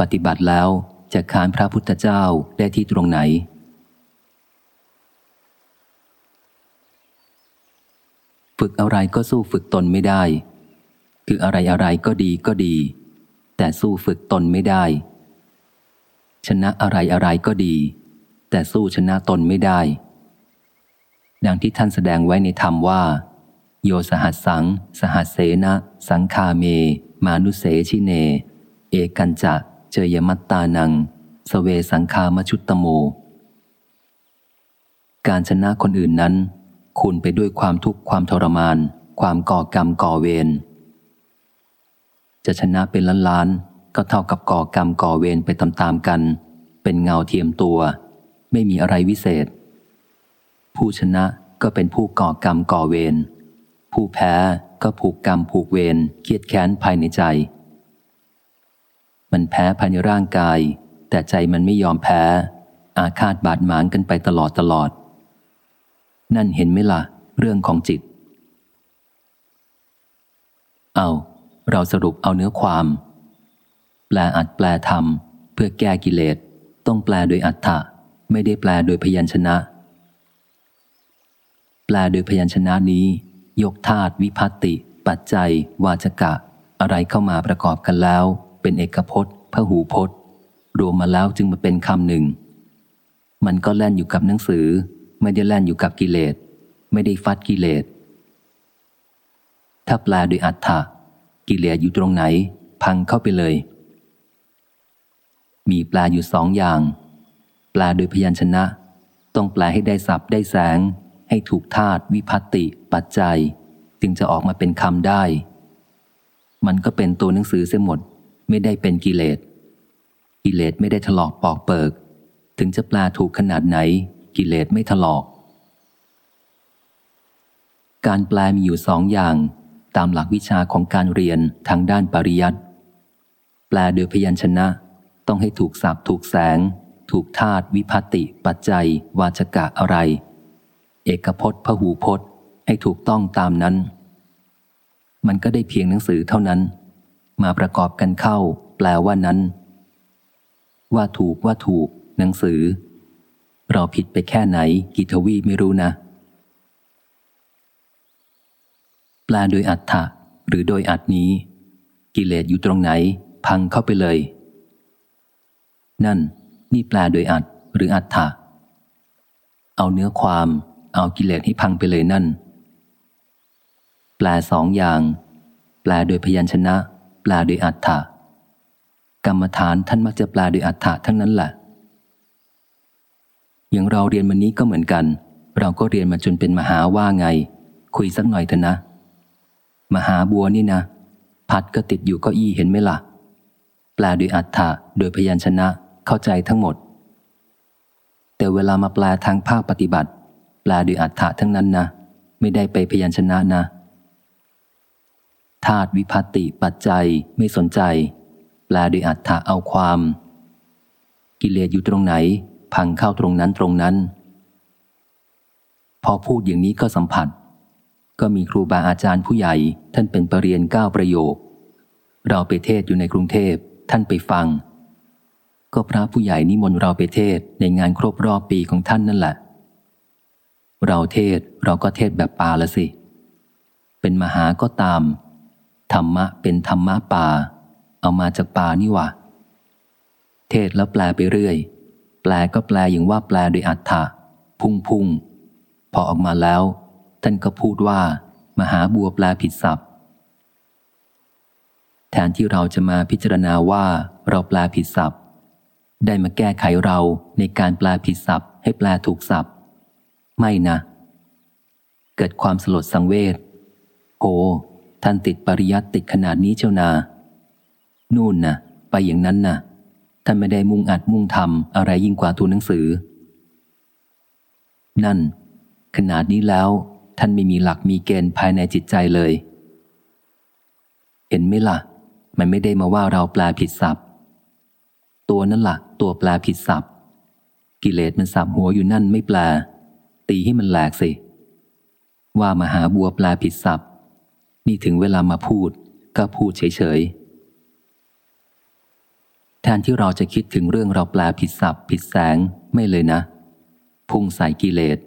ปฏิบัติแล้วจะขานพระพุทธเจ้าได้ที่ตรงไหน ฝึกอะไรก็สู้ฝึกตนไม่ได้ คืออะไรอะไรก็ดีก็ดี แต่สู้ฝึกตนไม่ได้ ชนะอะไรอะไรก็ดี แต่สู้ชนะตนไม่ได้ ดังที่ท่านแสดงไว้ในธรรมว่า โยสหัสสัง สหัสเสนะ สังคาเม มานุเสชิเน เอกันจะ จยมัตตานัง สเวสังคามชุตตโม การชนะคนอื่นนั้น คุณไปด้วยความทุกข์ความทรมาน ความก่อกรรมก่อเวร จะชนะเป็นล้านล้านก็เท่ากับก่อกรรมก่อเวรไปตามๆกัน เป็นเงาเทียมตัว ไม่มีอะไรวิเศษ ผู้ชนะก็เป็นผู้ก่อกรรมก่อเวร ผู้แพ้ก็ผูกกรรมผูกเวรเครียดแค้นภายในใจ มันแพ้ภายในร่างกาย แต่ใจมันไม่ยอมแพ้ อาฆาตบาดหมางกันไปตลอดตลอด นั่นเห็นไหมล่ะ เรื่องของจิต เอาเราสรุปเอาเนื้อความ แปลอัดแปลธรรม เพื่อแก้กิเลส ต้องแปลโดยอัฏฐะไม่ได้แปลโดยพยัญชนะ แปลโดยพยัญชนะนี้ ยกธาตุวิพัตติ ปัจจัย วาจกะ อะไรเข้ามาประกอบกันแล้ว เป็นเอกพจน์พหูพจน์ รวมมาแล้วจึงมาเป็นคำหนึ่ง มันก็แล่นอยู่กับหนังสือ ไม่ได้แล่นอยู่กับกิเลส ไม่ได้ฟัดกิเลส ถ้าแปลโดยอัฏฐะกิเลสอยู่ตรงไหน พังเข้าไปเลย มีแปลอยู่สองอย่าง แปลโดยพยัญชนะ ต้องแปลให้ได้สับได้แสง ให้ถูกธาตุวิพัตติ ปัจจัย จึงจะออกมาเป็นคำได้ มันก็เป็นตัวหนังสือเสียหมด ไม่ได้เป็นกิเลส กิเลสไม่ได้ถลอกปอกเปิก ถึงจะแปลถูกขนาดไหน กิเลสไม่ถลอก การแปลมีอยู่สองอย่าง ตามหลักวิชาของการเรียนทางด้านปริยัติแปลโดยพยัญชนะ ต้องให้ถูกสับถูกแสง ถูกธาตุวิพัติ ปัจจัย วาจกะอะไร เอกพจน์พหูพจน์ให้ถูกต้องตามนั้น มันก็ได้เพียงหนังสือเท่านั้น มาประกอบกันเข้า แปลว่านั้น ว่าถูกว่าถูก หนังสือ เราผิดไปแค่ไหนกิทวีไม่รู้นะ แปลโดยอัฏฐะหรือโดยอัดนี้ กิเลสอยู่ตรงไหน พังเข้าไปเลย นั่น นี่แปลโดยอัดหรืออัฏฐะเอาเนื้อความ เอากิเลสให้พังไปเลยนั่น แปลสองอย่าง แปลโดยพยัญชนะ ลโดยอัฏฐะกรรมฐานท่านมักจะแปลโดยอัฏฐะทั้งนั้นแหละ อย่างเราเรียนวันนี้ก็เหมือนกัน เราก็เรียนมาจนเป็นมหาว่าไง คุยสักหน่อยเถอะนะ มหาบัวนี่นะ พัดก็ติดอยู่เก้าอี้เห็นไหมล่ะ แปลโดยอัฏฐะโดยพยัญชนะเข้าใจทั้งหมด แต่เวลามาแปลทางภาคปฏิบัติ แปลโดยอัฏฐะทั้งนั้นนะ ไม่ได้ไปพยัญชนะนะ ธาตุวิพัติปัจจัยไม่สนใจ แปลโดยอัฏฐะเอาความ กิเลสอยู่ตรงไหน พังเข้าตรงนั้นตรงนั้น พอพูดอย่างนี้ก็สัมผัส ก็มีครูบาอาจารย์ผู้ใหญ่ ท่านเป็นปรริญญาเก้าประโยค เราไปเทศอยู่ในกรุงเทพท่านไปฟัง ก็พระผู้ใหญ่นิมนต์เราไปเทศในงานครบรอบปีของท่านนั่นแหละ เราเทศเราก็เทศแบบปาละสิ เป็นมหาก็ตาม ธรรมะเป็นธรรมะป่า เอามาจากป่านี่วะเทศแล้วแปลไปเรื่อย แปลก็แปลอย่างว่าแปลโดยอัฏฐะพุ่งพุ่งพอออกมาแล้ว ท่านก็พูดว่า มหาบัวแปลผิดศัพท์ แทนที่เราจะมาพิจารณาว่าเราแปลผิดศัพท์ ได้มาแก้ไขเราในการแปลผิดศัพท์ ให้แปลถูกศัพท์ ไม่นะ เกิดความสลดสังเวชโอ้ ท่านติดปริยัติติดขนาดนี้เจ้านา นู่นนะไปอย่างนั้นนะท่านไม่ได้มุ่งอัดมุ่งทำอะไรยิ่งกว่าตัวหนังสือ นั่น ขนาดนี้แล้วท่านไม่มีหลักมีเกณฑ์ภายในจิตใจเลย เห็นไหมล่ะ มันไม่ได้มาว่าเราแปลผิดศัพท์ ตัวนั่นละ่ะ ตัวแปลผิดศัพท์ กิเลสมันสับหัวอยู่นั่นไม่แปล ตีให้มันแหลกสิ ว่ามาหาบัวแปลผิดศัพท์ นี่ถึงเวลามาพูด ก็พูดเฉยๆแแทนที่เราจะคิดถึงเรื่องเราแปลผิดศัพท์ผิดแสงไม่เลยนะ พุ่งใส่กิเลส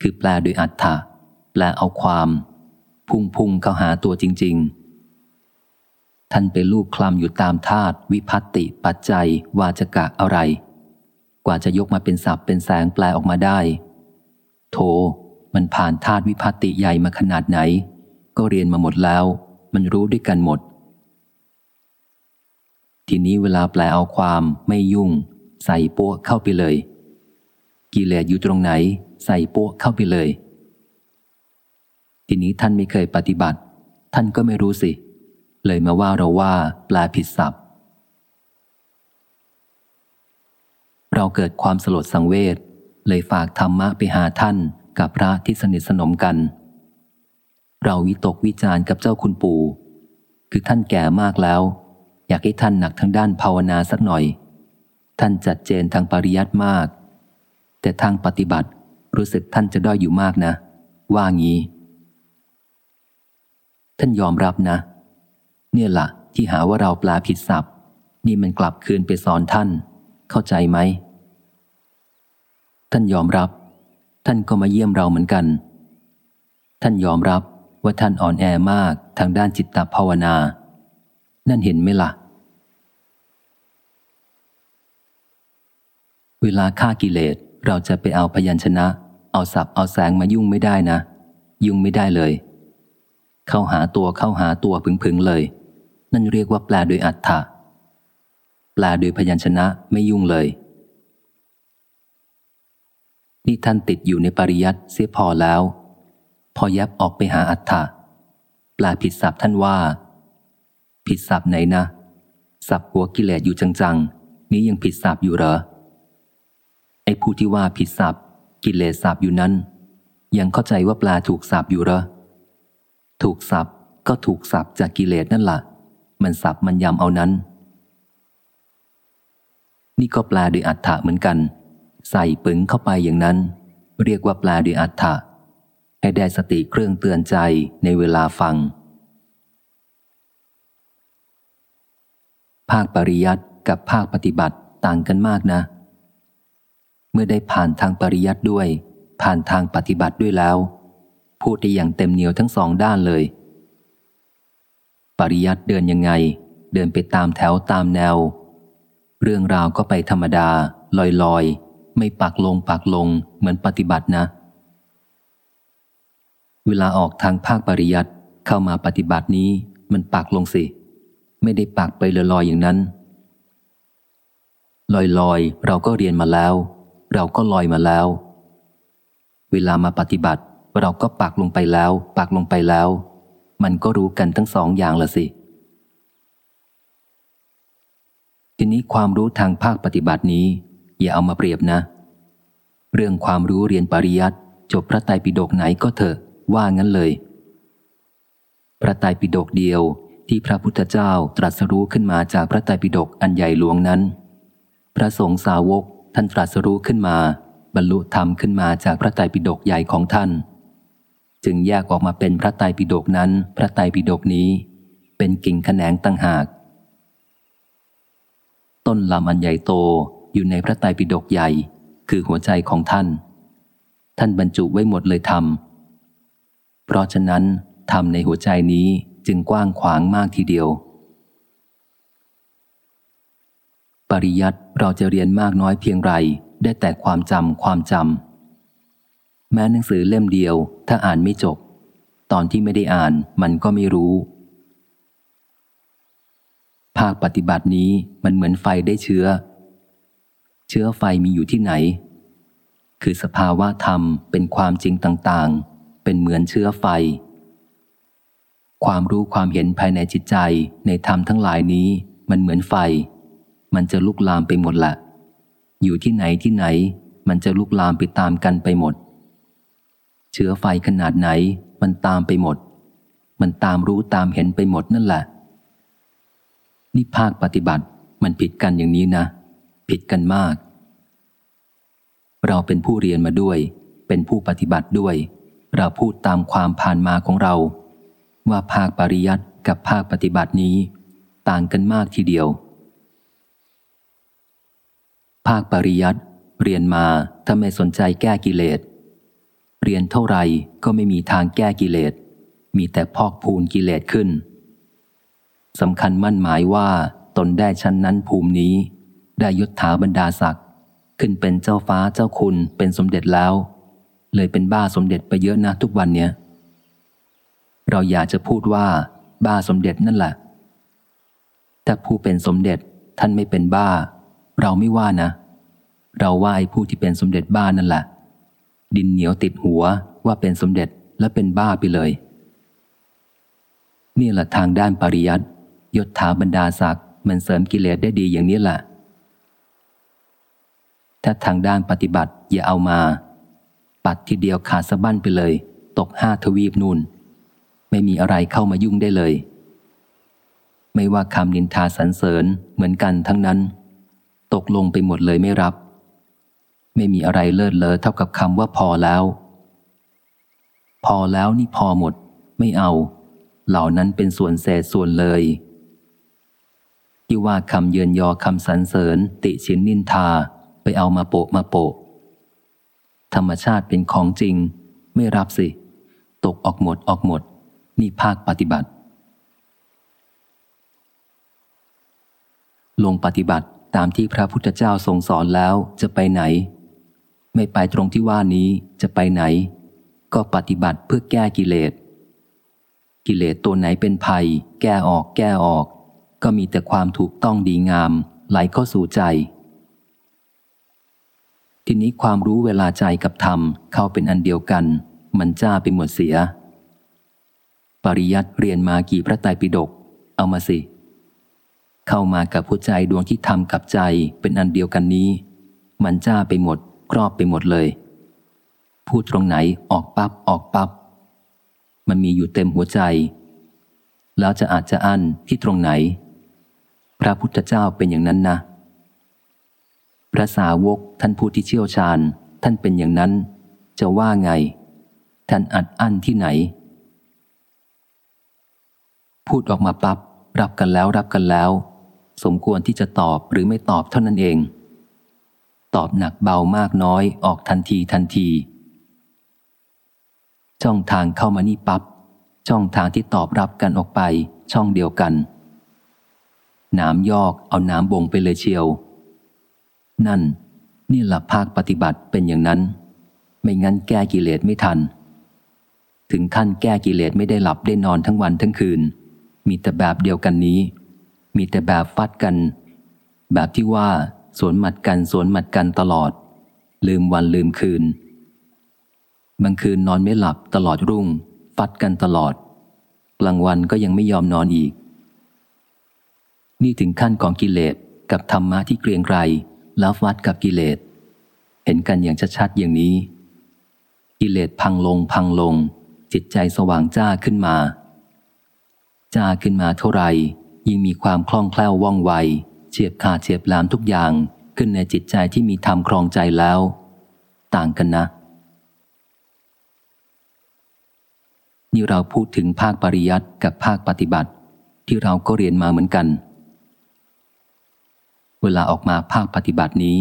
คือแปลโดยอัฏฐะแปลเอาความ พุ่งพุ่งเข้าหาตัวจริง ๆ ท่านไปลูกคลำอยู่ตามธาตุวิพัตติ ปัจจัย วาจกะอะไร กว่าจะยกมาเป็นศัพท์เป็นแสงแปลออกมาได้โถมันผ่านธาตุวิพัตติใหญ่มาขนาดไหน ก็เรียนมาหมดแล้ว มันรู้ด้วยกันหมด ทีนี้เวลาแปลเอาความไม่ยุ่ง ใส่ปัวเข้าไปเลย กิเลสอยู่ตรงไหน ใส่ปัวเข้าไปเลย ทีนี้ท่านไม่เคยปฏิบัติ ท่านก็ไม่รู้สิ เลยมาว่าเราว่าแปลผิดศัพท์ เราเกิดความสลดสังเวชเลยฝากธรรมะไปหาท่านกับพระที่สนิทสนมกัน เราวิตกวิจารกับเจ้าคุณปู่ คือท่านแก่มากแล้ว อยากให้ท่านหนักทางด้านภาวนาสักหน่อย ท่านจัดเจนทางปริยัติมาก แต่ทางปฏิบัติรู้สึกท่านจะด้อยอยู่มากนะ ว่างี้ ท่านยอมรับนะ เนี่ยละ่ะ ที่หาว่าเราปลาผิดศัพท์นี่มันกลับคืนไปสอนท่าน เข้าใจไหม ท่านยอมรับ ท่านก็มาเยี่ยมเราเหมือนกัน ท่านยอมรับ ว่าท่านอ่อนแอมากทางด้านจิตตภาวนา นั่นเห็นไหมละ่ะ เวลาฆ่ากิเลสเราจะไปเอาพยัญชนะ เอาสับเอาแสงมายุ่งไม่ได้นะ ยุ่งไม่ได้เลย เข้าหาตัวเข้าหาตัวพึงๆเลย นั่นเรียกว่าแปลโดยอัฏฐะแปลโดยพยัญชนะไม่ยุ่งเลยนี่ท่านติดอยู่ในปริยัติเสียพอแล้ว พอยับออกไปหาอัฏฐะแปลผิดศัพท์ท่านว่า ผิดศัพท์ไหนนะ ศัพท์หัวกิเลสอยู่จังๆ นี้ยังผิดศัพท์อยู่เหรอ ไอ้ผู้ที่ว่าผิดศัพท์ กิเลสศัพท์อยู่นั้น ยังเข้าใจว่าปลาถูกศัพท์อยู่เหรอ ถูกศัพท์ก็ถูกศัพท์จากกิเลสนั่นละ่ะ มันศัพท์มันยำเอานั้น นี่ก็แปลโดยอัฏฐะเหมือนกัน ใส่ปึงเข้าไปอย่างนั้น เรียกว่าแปลโดยอัฏฐะ ให้ได้สติเครื่องเตือนใจในเวลาฟัง ภาคปริยัติกับภาคปฏิบัติต่างกันมากนะ เมื่อได้ผ่านทางปริยัติด้วย ผ่านทางปฏิบัติด้วยแล้ว พูดได้อย่างเต็มเหนียวทั้งสองด้านเลย ปริยัติเดินยังไง เดินไปตามแถวตามแนว เรื่องราวก็ไปธรรมดา ลอยลอยไม่ปักลงปักลงเหมือนปฏิบัตินะ เวลาออกทางภาคปริยัติเข้ามาปฏิบัตินี้มันปักลงสิ ไม่ได้ปักไปลอยลอย่างนั้น ลอยลอยเราก็เรียนมาแล้ว เราก็ลอยมาแล้ว เวลามาปฏิบัติ เราก็ปักลงไปแล้วปักลงไปแล้ว มันก็รู้กันทั้งสองอย่างละสิทีนี้ความรู้ทางภาคปฏิบัตินี้ อย่าเอามาเปรียบนะ เรื่องความรู้เรียนปริยัติจบพระไตรปิฎกไหนก็เถอะ ว่างั้นเลย พระไตรปิฎกเดียวที่พระพุทธเจ้าตรัสรู้ขึ้นมาจากพระไตรปิฎกอันใหญ่หลวงนั้น พระสงฆ์สาวกท่านตรัสรู้ขึ้นมา บรรลุธรรมขึ้นมาจากพระไตรปิฎกใหญ่ของท่าน จึงแยกออกมาเป็นพระไตรปิฎกนั้น พระไตรปิฎกนี้ เป็นกิ่งแขนงตั้งหาก ต้นลำอันใหญ่โตอยู่ในพระไตรปิฎกใหญ่ คือหัวใจของท่าน ท่านบรรจุไว้หมดเลยธรรม เพราะฉะนั้นธรรมในหัวใจนี้จึงกว้างขวางมากทีเดียว ปริยัติเราจะเรียนมากน้อยเพียงไร ได้แต่ความจำความจำแม้หนังสือเล่มเดียว ถ้าอ่านไม่จบ ตอนที่ไม่ได้อ่านมันก็ไม่รู้ ภาคปฏิบัตินี้มันเหมือนไฟได้เชื้อ เชื้อไฟมีอยู่ที่ไหน คือสภาวะธรรมเป็นความจริงต่างๆ เป็นเหมือนเชื้อไฟ ความรู้ความเห็นภายในจิตใจในธรรมทั้งหลายนี้มันเหมือนไฟ มันจะลุกลามไปหมดละ อยู่ที่ไหนที่ไหน มันจะลุกลามไปตามกันไปหมด เชื้อไฟขนาดไหน มันตามไปหมด มันตามรู้ตามเห็นไปหมดนั่นแหละ นี่ภาคปฏิบัติมันผิดกันอย่างนี้นะ ผิดกันมาก เราเป็นผู้เรียนมาด้วย เป็นผู้ปฏิบัติด้วย เราพูดตามความผ่านมาของเรา ว่าภาคปริยัติกับภาคปฏิบัตินี้ ต่างกันมากทีเดียว ภาคปริยัติเรียนมาถ้าไม่สนใจแก้กิเลส เรียนเท่าไหร่ก็ไม่มีทางแก้กิเลส มีแต่พอกพูนกิเลสขึ้นสำคัญมั่นหมายว่าตนได้ชั้นนั้นภูมินี้ ได้ยศถาบรรดาศักดิ์ขึ้นเป็นเจ้าฟ้าเจ้าคุณเป็นสมเด็จแล้ว เลยเป็นบ้าสมเด็จไปเยอะนะทุกวันเนี้ยเราอยากจะพูดว่าบ้าสมเด็จนั่นแหละ แต่ผู้เป็นสมเด็จท่านไม่เป็นบ้า เราไม่ว่านะ เราว่าไอ้ผู้ที่เป็นสมเด็จบ้านั่นแหละ ดินเหนียวติดหัวว่าเป็นสมเด็จและเป็นบ้าไปเลย นี่แหละทางด้านปริยัติยศถาบรรดาศักดิ์มันเสริมกิเลสได้ดีอย่างนี้แหละถ้าทางด้านปฏิบัติอย่าเอามา ปัดทีเดียวขาดสะบั้นไปเลย ตกห้าทวีปนูนไม่มีอะไรเข้ามายุ่งได้เลย ไม่ว่าคำนินทาสรรเสริญเหมือนกันทั้งนั้น ตกลงไปหมดเลยไม่รับ ไม่มีอะไรเลิศเลอเท่ากับคำว่าพอแล้ว พอแล้วนี่พอหมด ไม่เอา เหล่านั้นเป็นส่วนเศษส่วนเลยที่ว่าคำเยือนยอคำสรรเสริญ ติชินนินทาไปเอามาโปะมาโปะ ธรรมชาติเป็นของจริง ไม่รับสิ ตกออกหมดออกหมด นี่ภาคปฏิบัติ ลงปฏิบัติตามที่พระพุทธเจ้าทรงสอนแล้วจะไปไหน ไม่ไปตรงที่ว่านี้จะไปไหน ก็ปฏิบัติเพื่อแก้กิเลส กิเลสตัวไหนเป็นภัย แก้ออกแก้ออก ก็มีแต่ความถูกต้องดีงามไหลเข้าสู่ใจ ทีนี้ความรู้เวลาใจกับธรรมเข้าเป็นอันเดียวกัน มันจ้าไปหมดเสีย ปริยัติเรียนมากี่พระไตรปิฎกเอามาสิ เข้ามากับผู้ใจดวงที่ทำกับใจเป็นอันเดียวกันนี้ มันจ้าไปหมด ครอบไปหมดเลย พูดตรงไหนออกปับ๊บออกปับ๊บมันมีอยู่เต็มหัวใจ แล้วจะอาจจะอั้นที่ตรงไหน พระพุทธเจ้าเป็นอย่างนั้นนะ พระสาวกท่านผู้ที่เชี่ยวชาญ ท่านเป็นอย่างนั้น จะว่าไง ท่านอัดอั้นที่ไหน พูดออกมาปับ๊บรับกันแล้วรับกันแล้ว สมควรที่จะตอบหรือไม่ตอบเท่านั้นเอง ตอบหนักเบามากน้อยออกทันทีทันที ช่องทางเข้ามานี่ปับ๊บช่องทางที่ตอบรับกันออกไป ช่องเดียวกันน้ำยอกเอาน้ำบ่งไปเลยเชียว นั่น นี่หลักภาคปฏิบัติเป็นอย่างนั้น ไม่งั้นแก้กิเลสไม่ทัน ถึงขั้นแก้กิเลสไม่ได้หลับได้นอนทั้งวันทั้งคืน มีแต่แบบเดียวกันนี้ มีแต่แบบฟัดกัน แบบที่ว่าสวนหมัดกันสวนหมัดกันตลอด ลืมวันลืมคืนบางคืนนอนไม่หลับตลอดรุ่ง ฟัดกันตลอด กลางวันก็ยังไม่ยอมนอนอีก นี่ถึงขั้นของกิเลสกับธรรมะที่เกรียงไกร แล้ววัดกับกิเลส เห็นกันอย่างชัดๆอย่างนี้ กิเลสพังลงพังลง จิตใจสว่างจ้าขึ้นมา จ้าขึ้นมาเท่าไหร่ยิ่งมีความคล่องแคล่วว่องไว เฉียบขาดเฉียบลามทุกอย่างขึ้นในจิตใจที่มีธรรมครองใจแล้ว ต่างกันนะ นี่เราพูดถึงภาคปริยัติกับภาคปฏิบัติ ที่เราก็เรียนมาเหมือนกัน เวลาออกมาภาคปฏิบัตินี้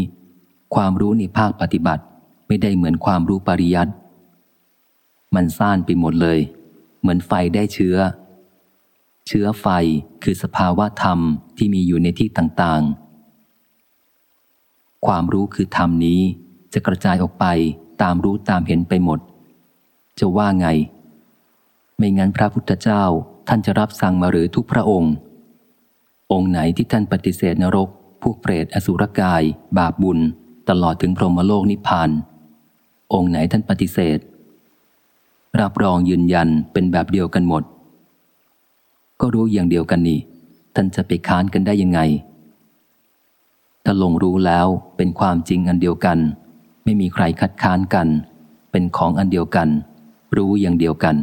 ความรู้ในภาคปฏิบัติไม่ได้เหมือนความรู้ปริยัติ มันซ่านไปหมดเลย เหมือนไฟได้เชื้อ เชื้อไฟคือสภาวะธรรมที่มีอยู่ในที่ต่างๆ ความรู้คือธรรมนี้จะกระจายออกไปตามรู้ตามเห็นไปหมด จะว่าไง ไม่งั้นพระพุทธเจ้าท่านจะรับสั่งมาหรือทุกพระองค์ องค์ไหนที่ท่านปฏิเสธนรก พวกเปรตอสุรกาย บาปบุญ ตลอดถึงพรหมโลกนิพพาน องค์ไหนท่านปฏิเสธ รับรองยืนยันเป็นแบบเดียวกันหมด ก็รู้อย่างเดียวกันนี่ ท่านจะไปค้านกันได้ยังไง ถ้าลงรู้แล้วเป็นความจริงอันเดียวกัน ไม่มีใครคัดค้านกัน เป็นของอันเดียวกัน รู้อย่างเดียวกัน